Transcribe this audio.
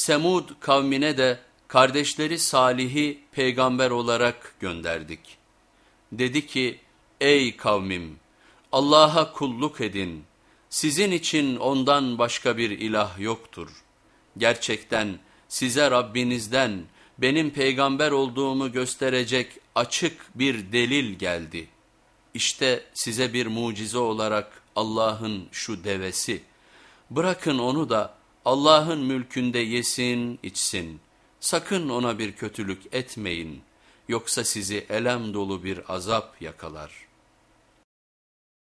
Semud kavmine de kardeşleri Salih'i peygamber olarak gönderdik. Dedi ki ey kavmim Allah'a kulluk edin. Sizin için ondan başka bir ilah yoktur. Gerçekten size Rabbinizden benim peygamber olduğumu gösterecek açık bir delil geldi. İşte size bir mucize olarak Allah'ın şu devesi. Bırakın onu da Allah'ın mülkünde yesin içsin. Sakın ona bir kötülük etmeyin. Yoksa sizi elem dolu bir azap yakalar.''